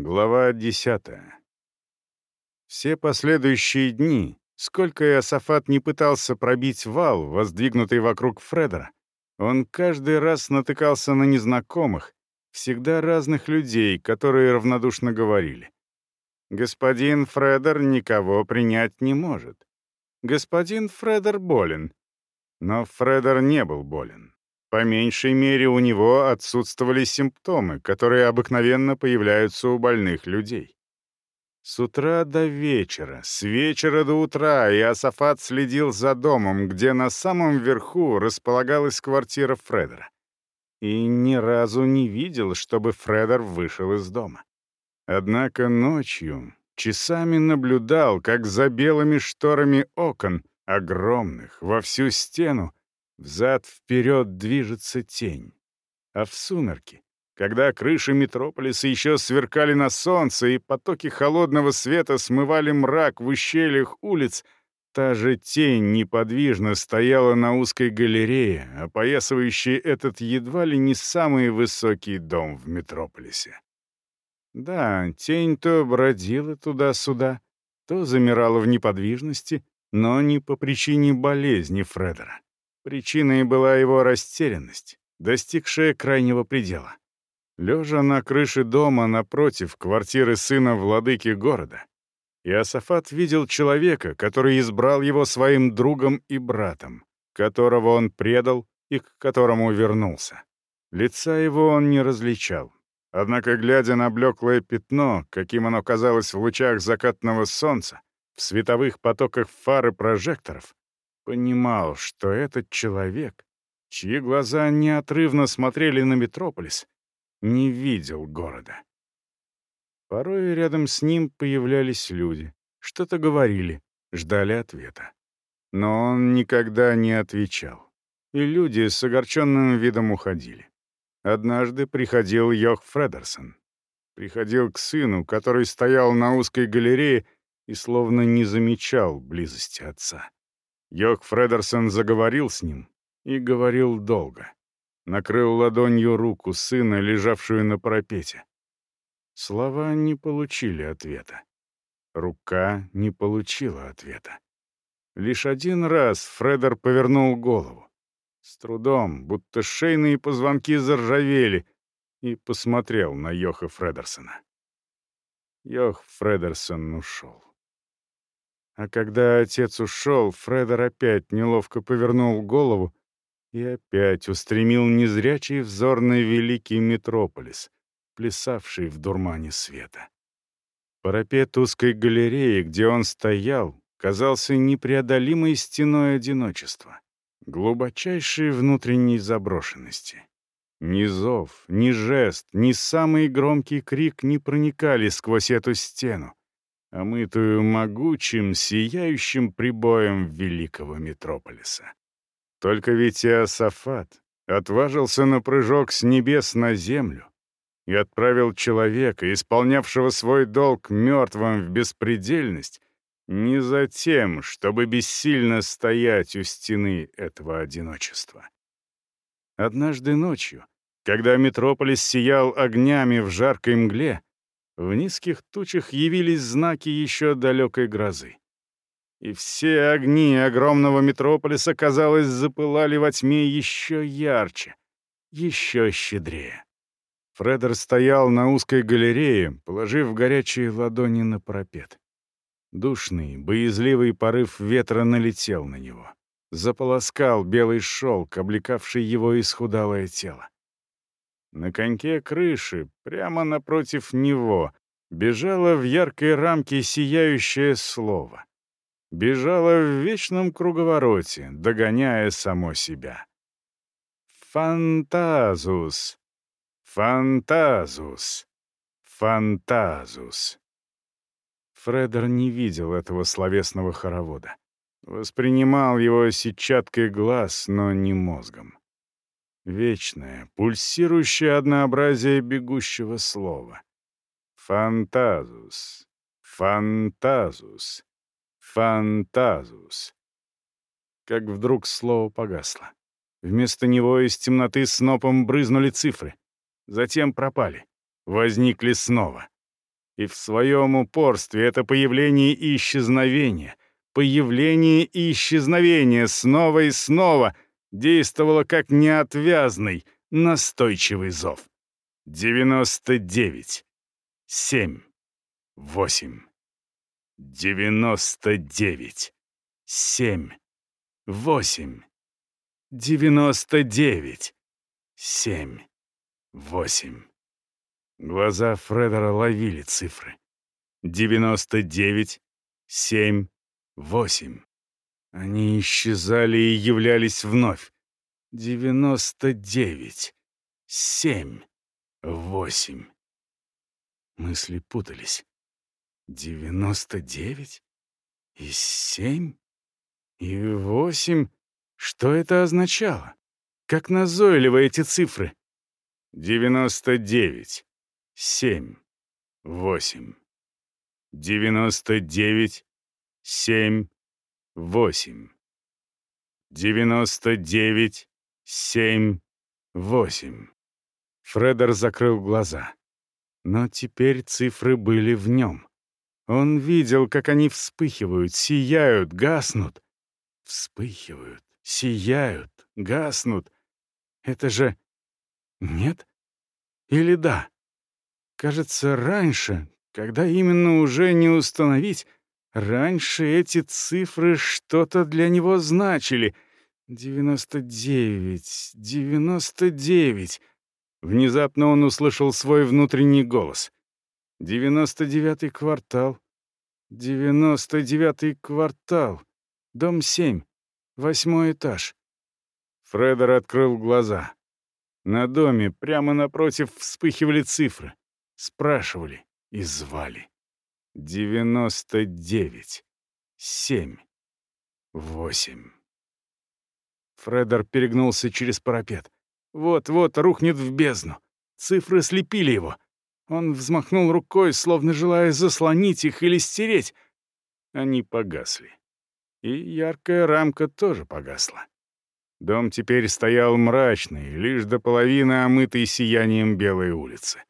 Глава 10. Все последующие дни, сколько Иосафат не пытался пробить вал, воздвигнутый вокруг Фредера, он каждый раз натыкался на незнакомых, всегда разных людей, которые равнодушно говорили. «Господин Фредер никого принять не может. Господин Фредер болен». Но Фредер не был болен. По меньшей мере, у него отсутствовали симптомы, которые обыкновенно появляются у больных людей. С утра до вечера, с вечера до утра Иосафат следил за домом, где на самом верху располагалась квартира Фредера. И ни разу не видел, чтобы Фредер вышел из дома. Однако ночью часами наблюдал, как за белыми шторами окон, огромных, во всю стену, Взад-вперед движется тень. А в сумерки, когда крыши метрополиса еще сверкали на солнце и потоки холодного света смывали мрак в ущельях улиц, та же тень неподвижно стояла на узкой галерее, опоясывающей этот едва ли не самый высокий дом в метрополисе. Да, тень то бродила туда-сюда, то замирала в неподвижности, но не по причине болезни Фредера. Причиной была его растерянность, достигшая крайнего предела. Лежа на крыше дома напротив квартиры сына владыки города, Иосафат видел человека, который избрал его своим другом и братом, которого он предал и к которому вернулся. Лица его он не различал. Однако, глядя на блеклое пятно, каким оно казалось в лучах закатного солнца, в световых потоках фар и прожекторов, понимал, что этот человек, чьи глаза неотрывно смотрели на метрополис, не видел города. Порой рядом с ним появлялись люди, что-то говорили, ждали ответа. Но он никогда не отвечал, и люди с огорченным видом уходили. Однажды приходил Йох Фредерсон. Приходил к сыну, который стоял на узкой галерее и словно не замечал близости отца. Йок Фредерсон заговорил с ним и говорил долго. Накрыл ладонью руку сына, лежавшую на парапете. Слова не получили ответа. Рука не получила ответа. Лишь один раз Фредер повернул голову. С трудом, будто шейные позвонки заржавели, и посмотрел на Йоха Фредерсона. Йох Фредерсон ушел. А когда отец ушел, Фредер опять неловко повернул голову и опять устремил незрячий взор на великий метрополис, плясавший в дурмане света. Парапет узкой галереи, где он стоял, казался непреодолимой стеной одиночества, глубочайшей внутренней заброшенности. Ни зов, ни жест, ни самый громкий крик не проникали сквозь эту стену, омытую могучим, сияющим прибоем великого метрополиса. Только ведь Иосафат отважился на прыжок с небес на землю и отправил человека, исполнявшего свой долг мертвым в беспредельность, не за тем, чтобы бессильно стоять у стены этого одиночества. Однажды ночью, когда метрополис сиял огнями в жаркой мгле, в низких тучах явились знаки еще далекой грозы. И все огни огромного метрополиса, казалось, запылали во тьме еще ярче, еще щедрее. Фредер стоял на узкой галерее, положив горячие ладони на парапет. Душный, боязливый порыв ветра налетел на него. Заполоскал белый шелк, облекавший его исхудалое тело. На коньке крыши, прямо напротив него, бежало в яркой рамке сияющее слово. Бежало в вечном круговороте, догоняя само себя. Фантазус! Фантазус! Фантазус! Фредер не видел этого словесного хоровода. Воспринимал его сетчаткой глаз, но не мозгом. Вечное, пульсирующее однообразие бегущего слова. Фантазус, фантазус, фантазус. Как вдруг слово погасло. Вместо него из темноты снопом брызнули цифры. Затем пропали. Возникли снова. И в своем упорстве это появление и исчезновение, появление и исчезновение снова и снова Действовало как неотвязный, настойчивый зов. 99, 7, 8, 99, 7, 8, 99, 7, 8. Глаза Фредера ловили цифры. 99, 7, 8. Они исчезали и являлись вновь. Девяносто девять. Семь. Восемь. Мысли путались. Девяносто девять? И семь? И восемь? Что это означало? Как назойливы эти цифры? Девяносто девять. Семь. Восемь. Девяносто девять. Семь. Восемь. Девяносто девять. Семь. Восемь. Фредер закрыл глаза. Но теперь цифры были в нем. Он видел, как они вспыхивают, сияют, гаснут. Вспыхивают, сияют, гаснут. Это же... Нет? Или да? Кажется, раньше, когда именно уже не установить, раньше эти цифры что-то для него значили. Девяносто девять, девяносто девять. Внезапно он услышал свой внутренний голос. «Девяносто девятый квартал. Девяносто девятый квартал. Дом семь. Восьмой этаж». Фредер открыл глаза. На доме прямо напротив вспыхивали цифры. Спрашивали и звали. Девяносто девять. Семь. Восемь. Фредер перегнулся через парапет. Вот-вот рухнет в бездну. Цифры слепили его. Он взмахнул рукой, словно желая заслонить их или стереть. Они погасли. И яркая рамка тоже погасла. Дом теперь стоял мрачный, лишь до половины омытый сиянием белой улицы.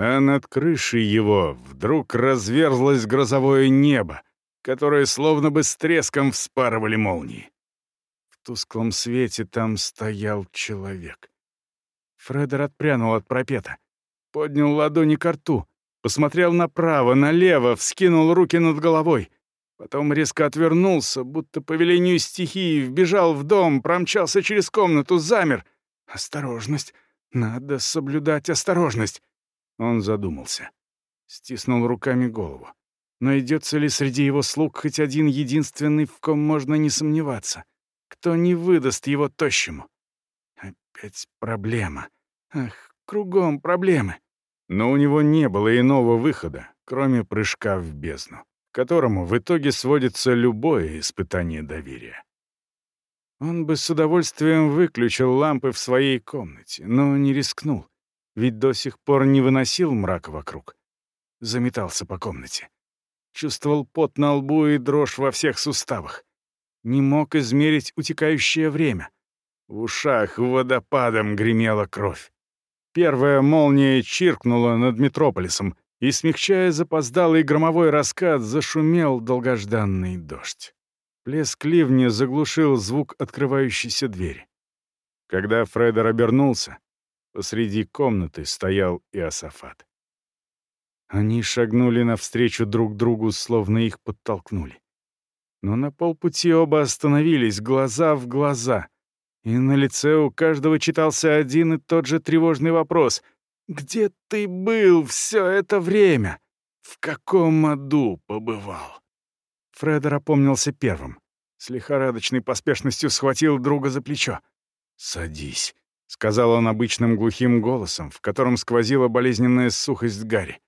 А над крышей его вдруг разверзлось грозовое небо, которое словно бы с треском вспарывали молнии. В тусклом свете там стоял человек. Фредер отпрянул от пропета. Поднял ладони к рту, посмотрел направо, налево, вскинул руки над головой. Потом резко отвернулся, будто по велению стихии, вбежал в дом, промчался через комнату, замер. «Осторожность! Надо соблюдать осторожность!» Он задумался. Стиснул руками голову. Найдется ли среди его слуг хоть один единственный, в ком можно не сомневаться? Кто не выдаст его тощему? Опять проблема. Ах, кругом проблемы. Но у него не было иного выхода, кроме прыжка в бездну, которому в итоге сводится любое испытание доверия. Он бы с удовольствием выключил лампы в своей комнате, но не рискнул, ведь до сих пор не выносил мрака вокруг. Заметался по комнате. Чувствовал пот на лбу и дрожь во всех суставах. Не мог измерить утекающее время — в ушах водопадом гремела кровь. Первая молния чиркнула над метрополисом, и, смягчая запоздалый громовой раскат, зашумел долгожданный дождь. Плеск ливня заглушил звук открывающейся двери. Когда Фредер обернулся, посреди комнаты стоял Иосафат. Они шагнули навстречу друг другу, словно их подтолкнули. Но на полпути оба остановились, глаза в глаза — и на лице у каждого читался один и тот же тревожный вопрос. «Где ты был все это время? В каком аду побывал?» Фредер опомнился первым. С лихорадочной поспешностью схватил друга за плечо. «Садись», — сказал он обычным глухим голосом, в котором сквозила болезненная сухость Гарри.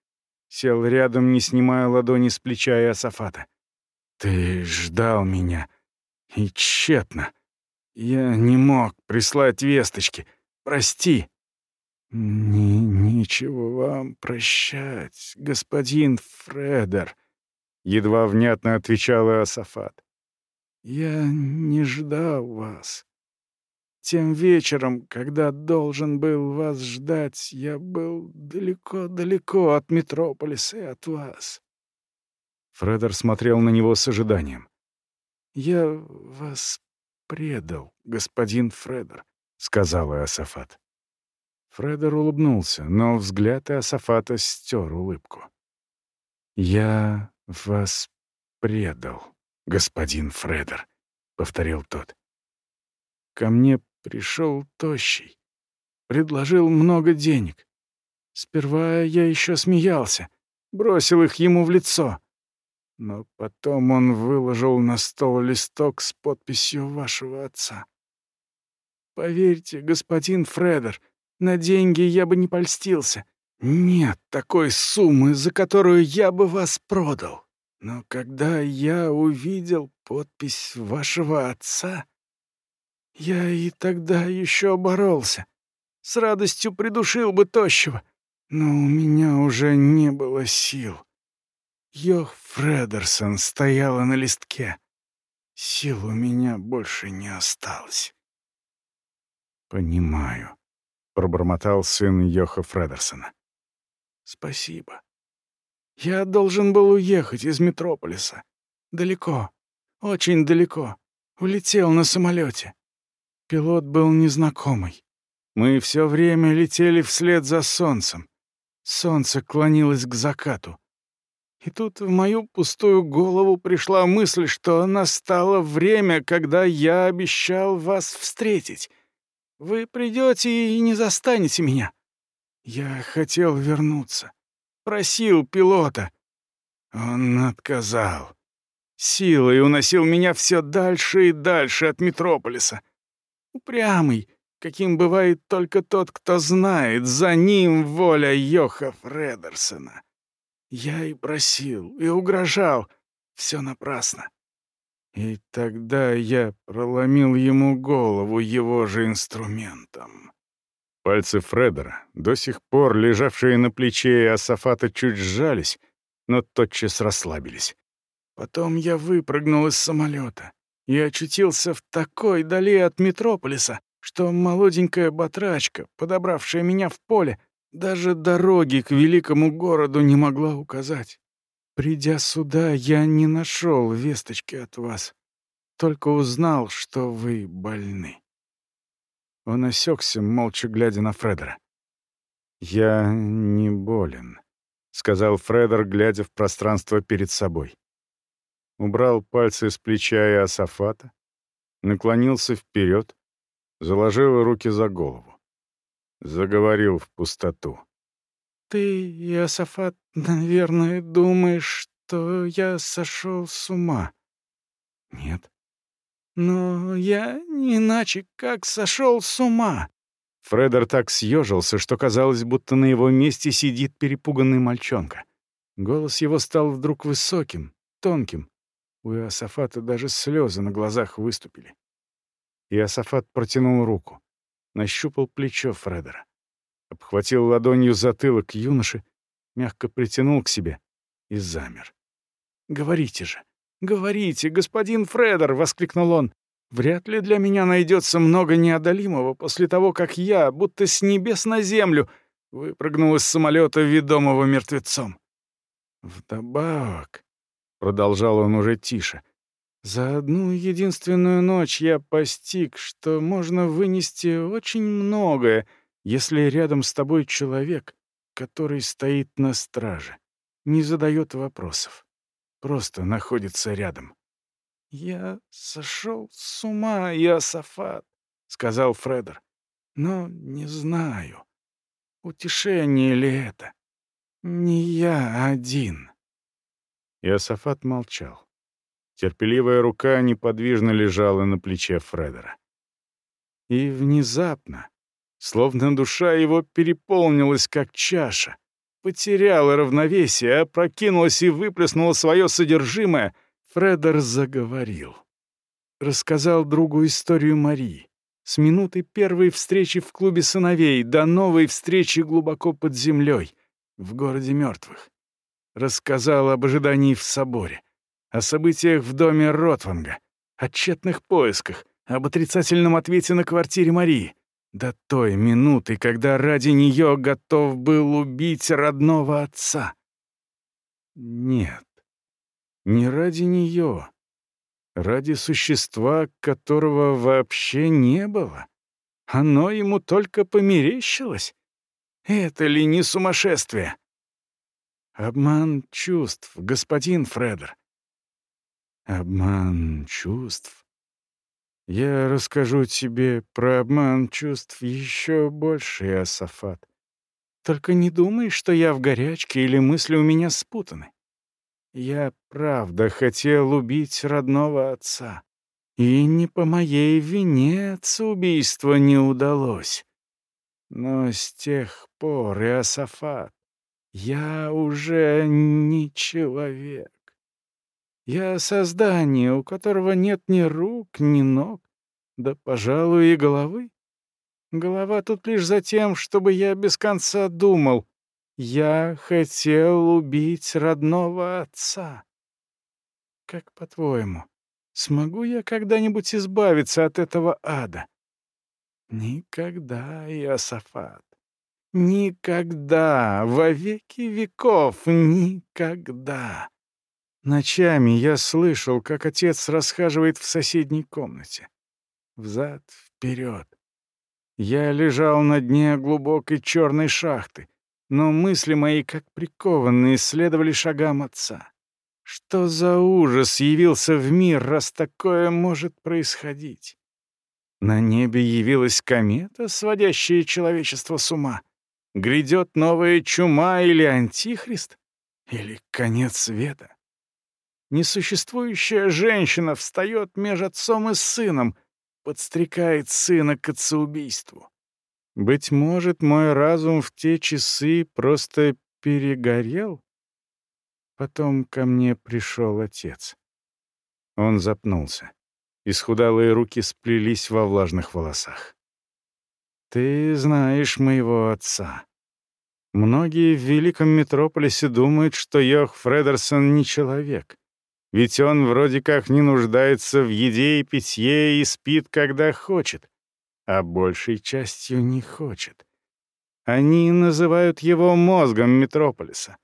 Сел рядом, не снимая ладони с плеча Иосафата. «Ты ждал меня. И тщетно. Я не мог прислать весточки. Прости». «Ни «Ничего вам прощать, господин Фредер», — едва внятно отвечал Асафат. «Я не ждал вас. Тем вечером, когда должен был вас ждать, я был далеко-далеко от Метрополиса и от вас. Фредер смотрел на него с ожиданием. «Я вас предал, господин Фредер», — сказал Иосафат. Фредер улыбнулся, но взгляд Иосафата стер улыбку. «Я вас предал, господин Фредер», — повторил тот. «Ко мне пришел тощий, предложил много денег. Сперва я еще смеялся, бросил их ему в лицо. Но потом он выложил на стол листок с подписью вашего отца. Поверьте, господин Фредер, на деньги я бы не польстился. Нет такой суммы, за которую я бы вас продал. Но когда я увидел подпись вашего отца, я и тогда еще боролся. С радостью придушил бы тощего, но у меня уже не было сил. Йох Фредерсон стояла на листке. Сил у меня больше не осталось. «Понимаю», — пробормотал сын Йоха Фредерсона. «Спасибо. Я должен был уехать из Метрополиса. Далеко, очень далеко. Улетел на самолете. Пилот был незнакомый. Мы все время летели вслед за солнцем. Солнце клонилось к закату. И тут в мою пустую голову пришла мысль, что настало время, когда я обещал вас встретить. Вы придете и не застанете меня. Я хотел вернуться. Просил пилота. Он отказал. Силой уносил меня все дальше и дальше от Метрополиса. Упрямый, каким бывает только тот, кто знает, за ним воля Йоха Фредерсона. Я и просил, и угрожал. Все напрасно. И тогда я проломил ему голову его же инструментом. Пальцы Фредера, до сих пор лежавшие на плече Асафата, чуть сжались, но тотчас расслабились. Потом я выпрыгнул из самолета и очутился в такой дали от Метрополиса, что молоденькая батрачка, подобравшая меня в поле, даже дороги к великому городу не могла указать. Придя сюда, я не нашел весточки от вас, только узнал, что вы больны. Он осекся, молча глядя на Фредера. «Я не болен», — сказал Фредер, глядя в пространство перед собой. Убрал пальцы с плеча Иосафата, наклонился вперед, заложил руки за голову заговорил в пустоту. «Ты, Иосафат, наверное, думаешь, что я сошел с ума?» «Нет». «Но я не иначе как сошел с ума». Фредер так съежился, что казалось, будто на его месте сидит перепуганный мальчонка. Голос его стал вдруг высоким, тонким. У Иосафата даже слезы на глазах выступили. Иосафат протянул руку нащупал плечо Фредера. Обхватил ладонью затылок юноши, мягко притянул к себе и замер. «Говорите же, говорите, господин Фредер!» — воскликнул он. «Вряд ли для меня найдется много неодолимого после того, как я, будто с небес на землю, выпрыгнул из самолета, ведомого мертвецом. Вдобавок, — продолжал он уже тише, за одну единственную ночь я постиг, что можно вынести очень многое, если рядом с тобой человек, который стоит на страже, не задает вопросов, просто находится рядом. «Я сошел с ума, Иосафат», — сказал Фредер. «Но не знаю, утешение ли это. Не я один». Иосафат молчал. Терпеливая рука неподвижно лежала на плече Фредера. И внезапно, словно душа его переполнилась, как чаша, потеряла равновесие, опрокинулась и выплеснула свое содержимое, Фредер заговорил. Рассказал другу историю Марии. С минуты первой встречи в клубе сыновей до новой встречи глубоко под землей, в городе мертвых. Рассказал об ожидании в соборе, о событиях в доме Ротванга, о тщетных поисках, об отрицательном ответе на квартире Марии. До той минуты, когда ради нее готов был убить родного отца. Нет, не ради нее. Ради существа, которого вообще не было. Оно ему только померещилось. Это ли не сумасшествие? Обман чувств, господин Фредер. Обман чувств. Я расскажу тебе про обман чувств еще больше, Иосафат. Только не думай, что я в горячке или мысли у меня спутаны. Я правда хотел убить родного отца. И не по моей вине убийство не удалось. Но с тех пор, Иосафат, я уже не человек. Я создание, у которого нет ни рук, ни ног, да, пожалуй, и головы. Голова тут лишь за тем, чтобы я без конца думал. Я хотел убить родного отца. Как по-твоему, смогу я когда-нибудь избавиться от этого ада? Никогда, Иосафат. Никогда, во веки веков, никогда. Ночами я слышал, как отец расхаживает в соседней комнате. Взад, вперед. Я лежал на дне глубокой черной шахты, но мысли мои, как прикованные, следовали шагам отца. Что за ужас явился в мир, раз такое может происходить? На небе явилась комета, сводящая человечество с ума. Грядет новая чума или антихрист? Или конец света? Несуществующая женщина встает между отцом и сыном, подстрекает сына к отцеубийству. Быть может, мой разум в те часы просто перегорел? Потом ко мне пришел отец. Он запнулся. Исхудалые руки сплелись во влажных волосах. «Ты знаешь моего отца. Многие в великом метрополисе думают, что Йох Фредерсон не человек. Ведь он вроде как не нуждается в еде и питье и спит, когда хочет, а большей частью не хочет. Они называют его мозгом метрополиса.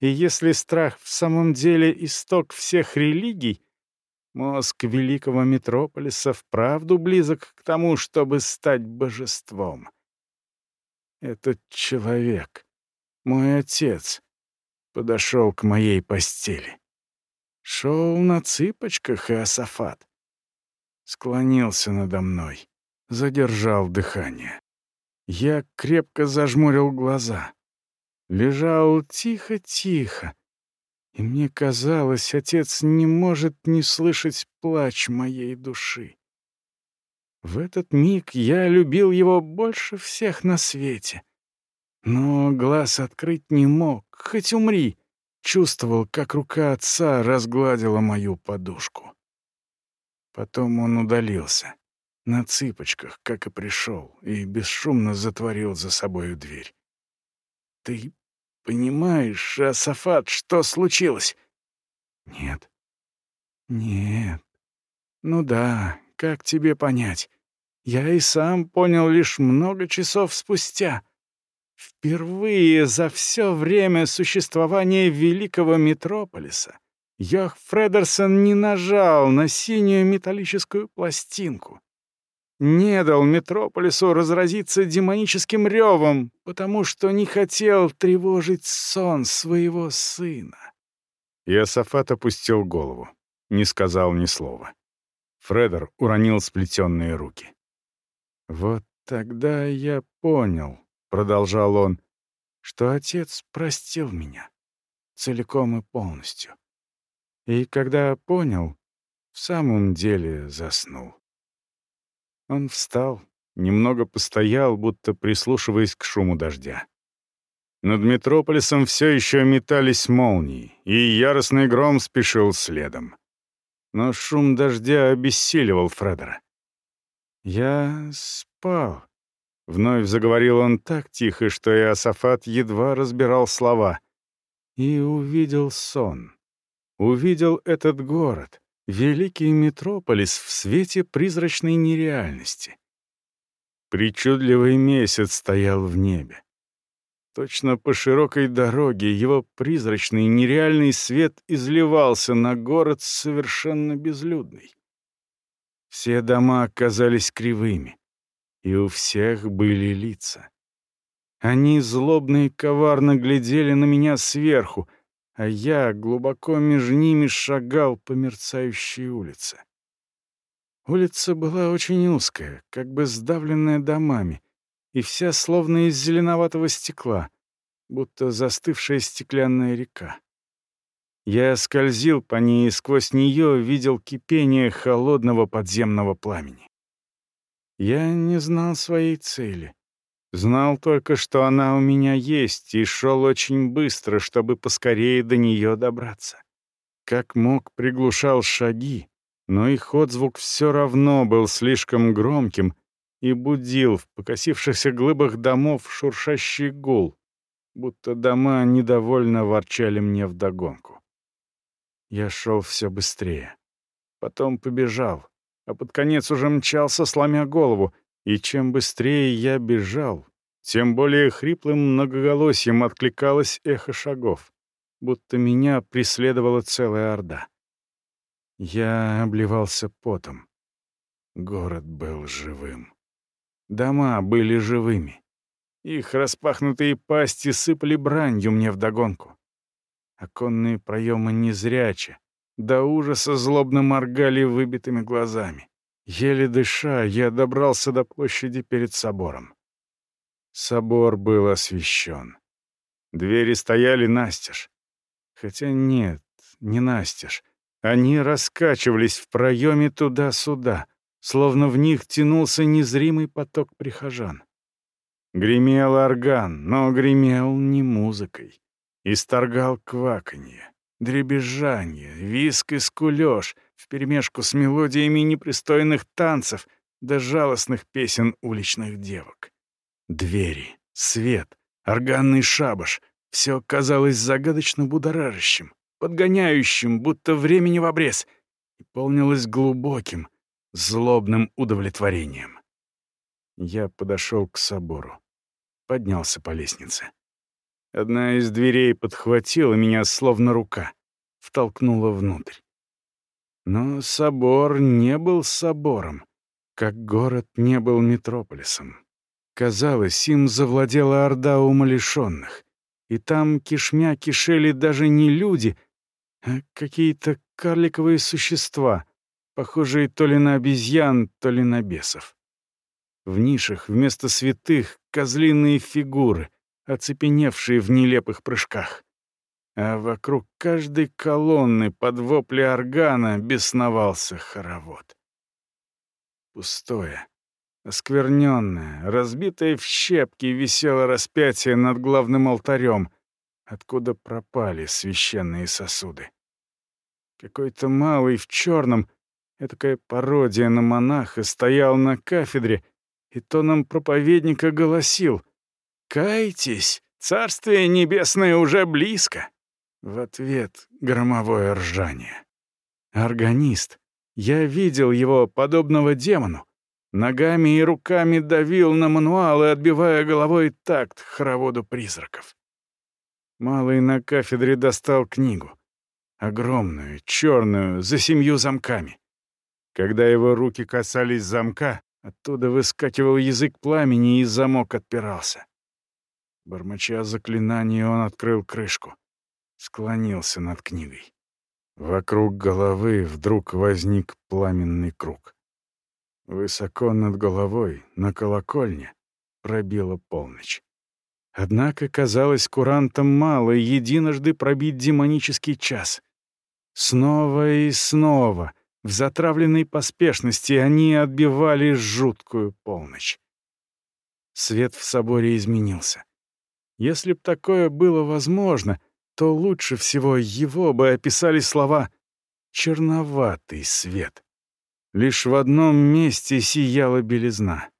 И если страх в самом деле исток всех религий, Мозг великого метрополиса вправду близок к тому, чтобы стать божеством. Этот человек, мой отец, подошел к моей постели. Шел на цыпочках Иосафат. Склонился надо мной, задержал дыхание. Я крепко зажмурил глаза. Лежал тихо-тихо, и мне казалось, отец не может не слышать плач моей души. В этот миг я любил его больше всех на свете. Но глаз открыть не мог, хоть умри. Чувствовал, как рука отца разгладила мою подушку. Потом он удалился, на цыпочках, как и пришел, и бесшумно затворил за собою дверь. «Ты Понимаешь, Асафат, что случилось? Нет. Нет. Ну да, как тебе понять? Я и сам понял лишь много часов спустя. Впервые за все время существования великого метрополиса Йох Фредерсон не нажал на синюю металлическую пластинку не дал Метрополису разразиться демоническим ревом, потому что не хотел тревожить сон своего сына. Иосафат опустил голову, не сказал ни слова. Фредер уронил сплетенные руки. «Вот тогда я понял», — продолжал он, — «что отец простил меня целиком и полностью. И когда понял, в самом деле заснул. Он встал, немного постоял, будто прислушиваясь к шуму дождя. Над метрополисом все еще метались молнии, и яростный гром спешил следом. Но шум дождя обессиливал Фредера. «Я спал», — вновь заговорил он так тихо, что Иосафат едва разбирал слова. «И увидел сон. Увидел этот город, Великий метрополис в свете призрачной нереальности. Причудливый месяц стоял в небе. Точно по широкой дороге его призрачный нереальный свет изливался на город совершенно безлюдный. Все дома оказались кривыми, и у всех были лица. Они злобно и коварно глядели на меня сверху, а я глубоко между ними шагал по мерцающей улице. Улица была очень узкая, как бы сдавленная домами, и вся словно из зеленоватого стекла, будто застывшая стеклянная река. Я скользил по ней и сквозь нее видел кипение холодного подземного пламени. Я не знал своей цели. Знал только, что она у меня есть, и шел очень быстро, чтобы поскорее до нее добраться. Как мог, приглушал шаги, но их отзвук все равно был слишком громким и будил в покосившихся глыбах домов шуршащий гул, будто дома недовольно ворчали мне вдогонку. Я шел все быстрее. Потом побежал, а под конец уже мчался, сломя голову, и чем быстрее я бежал, тем более хриплым многоголосием откликалось эхо шагов, будто меня преследовала целая орда. Я обливался потом. Город был живым. Дома были живыми. Их распахнутые пасти сыпали бранью мне вдогонку. Оконные проемы незряче, до ужаса злобно моргали выбитыми глазами. Еле дыша, я добрался до площади перед собором. Собор был освещен. Двери стояли настежь. Хотя нет, не настежь. Они раскачивались в проеме туда-сюда, словно в них тянулся незримый поток прихожан. Гремел орган, но гремел не музыкой. Исторгал кваканье, дребезжанье, виск и скулёж вперемешку с мелодиями непристойных танцев да жалостных песен уличных девок. Двери, свет, органный шабаш — все казалось загадочно будоражащим подгоняющим, будто времени в обрез, и полнилось глубоким, злобным удовлетворением. Я подошел к собору, поднялся по лестнице. Одна из дверей подхватила меня, словно рука, втолкнула внутрь. Но собор не был собором, как город не был метрополисом. Казалось, им завладела орда умалишенных, и там кишмя кишели даже не люди, а какие-то карликовые существа, похожие то ли на обезьян, то ли на бесов. В нишах вместо святых козлиные фигуры, оцепеневшие в нелепых прыжках. А вокруг каждой колонны под вопли органа бесновался хоровод. Пустое, оскверненное, разбитое в щепки висело распятие над главным алтарем, откуда пропали священные сосуды. Какой-то малый в черном, этакая пародия на монаха, стоял на кафедре и тоном проповедника голосил «Кайтесь, царствие небесное уже близко!» В ответ громовое ржание. Органист. Я видел его, подобного демону. Ногами и руками давил на мануал и отбивая головой такт хороводу призраков. Малый на кафедре достал книгу. Огромную, черную, за семью замками. Когда его руки касались замка, оттуда выскакивал язык пламени, и замок отпирался. Бормоча заклинание, он открыл крышку. Склонился над книгой. Вокруг головы вдруг возник пламенный круг. Высоко над головой, на колокольне, пробила полночь. Однако, казалось, курантам мало единожды пробить демонический час. Снова и снова, в затравленной поспешности, они отбивали жуткую полночь. Свет в соборе изменился. Если б такое было возможно, то лучше всего его бы описали слова «черноватый свет». Лишь в одном месте сияла белизна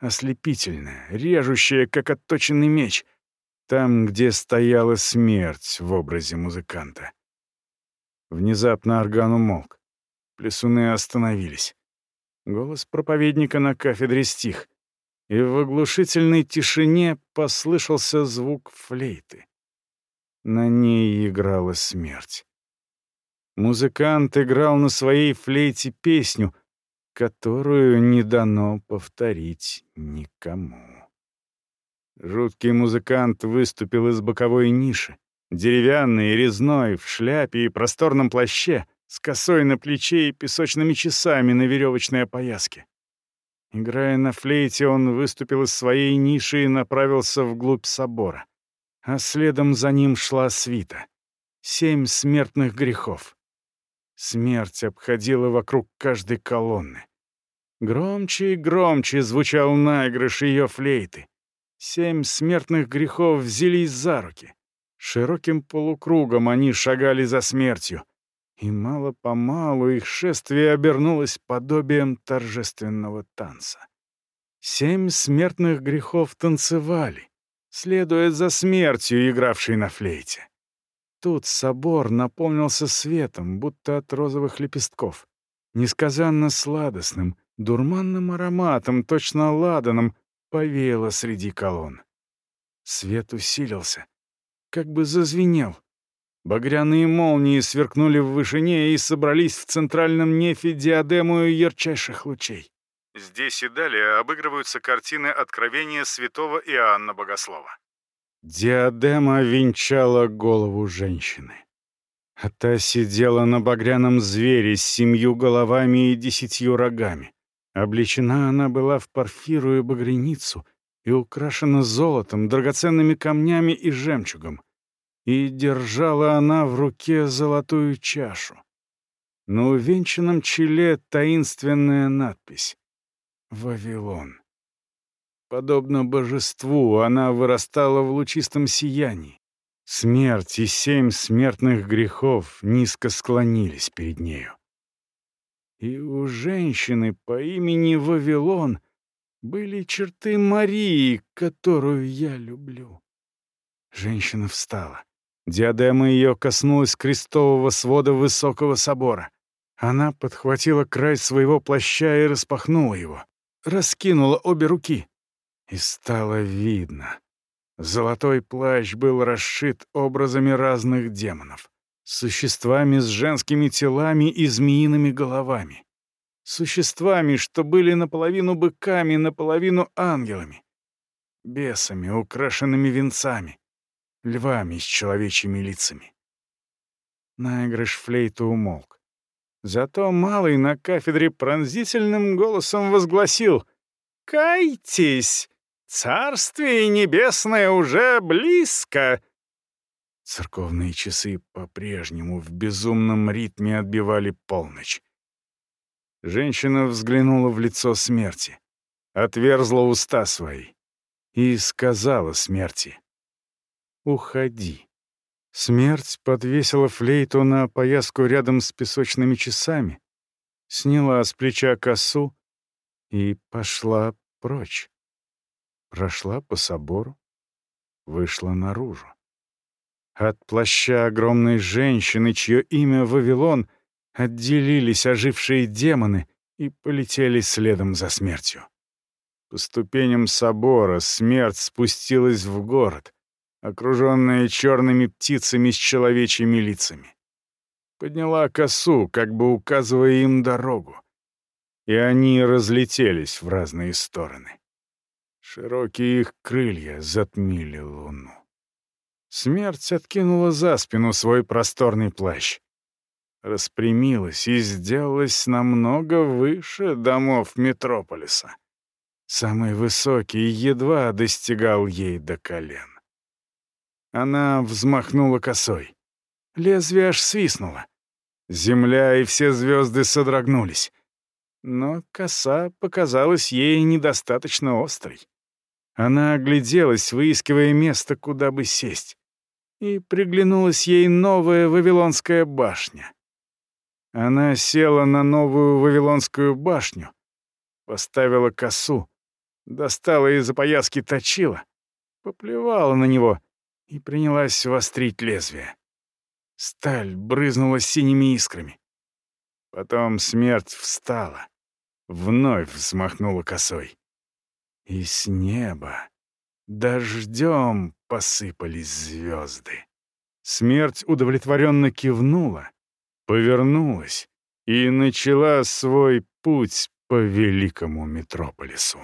ослепительная, режущая, как отточенный меч, там, где стояла смерть в образе музыканта. Внезапно орган умолк. Плесуны остановились. Голос проповедника на кафедре стих, и в оглушительной тишине послышался звук флейты. На ней играла смерть. Музыкант играл на своей флейте песню, которую не дано повторить никому. Жуткий музыкант выступил из боковой ниши, деревянный и резной, в шляпе и просторном плаще, с косой на плече и песочными часами на веревочной опояске. Играя на флейте, он выступил из своей ниши и направился вглубь собора. А следом за ним шла свита. Семь смертных грехов. Смерть обходила вокруг каждой колонны. Громче и громче звучал наигрыш ее флейты. Семь смертных грехов взялись за руки. Широким полукругом они шагали за смертью. И мало-помалу их шествие обернулось подобием торжественного танца. Семь смертных грехов танцевали, следуя за смертью, игравшей на флейте. Тут собор наполнился светом, будто от розовых лепестков. Несказанно сладостным, дурманным ароматом, точно ладаном, повеяло среди колонн. Свет усилился, как бы зазвенел. Багряные молнии сверкнули в вышине и собрались в центральном нефе диадему ярчайших лучей. Здесь и далее обыгрываются картины Откровения святого Иоанна Богослова. Диадема венчала голову женщины. А та сидела на багряном звере с семью головами и десятью рогами. Облечена она была в парфиру и багряницу и украшена золотом, драгоценными камнями и жемчугом. И держала она в руке золотую чашу. На увенчанном челе таинственная надпись «Вавилон». Подобно божеству, она вырастала в лучистом сиянии. Смерть и семь смертных грехов низко склонились перед нею. И у женщины по имени Вавилон были черты Марии, которую я люблю. Женщина встала. Диадема ее коснулась крестового свода высокого собора. Она подхватила край своего плаща и распахнула его. Раскинула обе руки. И стало видно. Золотой плащ был расшит образами разных демонов существами с женскими телами и змеиными головами, существами, что были наполовину быками, наполовину ангелами, бесами, украшенными венцами, львами с человечьими лицами. Наигрыш флейта умолк. Зато малый на кафедре пронзительным голосом возгласил «Кайтесь! Царствие небесное уже близко!» Церковные часы по-прежнему в безумном ритме отбивали полночь. Женщина взглянула в лицо смерти, отверзла уста свои и сказала смерти «Уходи». Смерть подвесила флейту на пояску рядом с песочными часами, сняла с плеча косу и пошла прочь. Прошла по собору, вышла наружу. От плаща огромной женщины, чье имя Вавилон, отделились ожившие демоны и полетели следом за смертью. По ступеням собора смерть спустилась в город, окруженная черными птицами с человечьими лицами. Подняла косу, как бы указывая им дорогу, и они разлетелись в разные стороны. Широкие их крылья затмили луну. Смерть откинула за спину свой просторный плащ. Распрямилась и сделалась намного выше домов Метрополиса. Самый высокий едва достигал ей до колен. Она взмахнула косой. Лезвие аж свистнуло. Земля и все звезды содрогнулись. Но коса показалась ей недостаточно острой. Она огляделась, выискивая место, куда бы сесть и приглянулась ей новая Вавилонская башня. Она села на новую Вавилонскую башню, поставила косу, достала из опояски точила, поплевала на него и принялась вострить лезвие. Сталь брызнула синими искрами. Потом смерть встала, вновь взмахнула косой. И с неба дождем посыпались звезды. Смерть удовлетворенно кивнула, повернулась и начала свой путь по великому метрополису.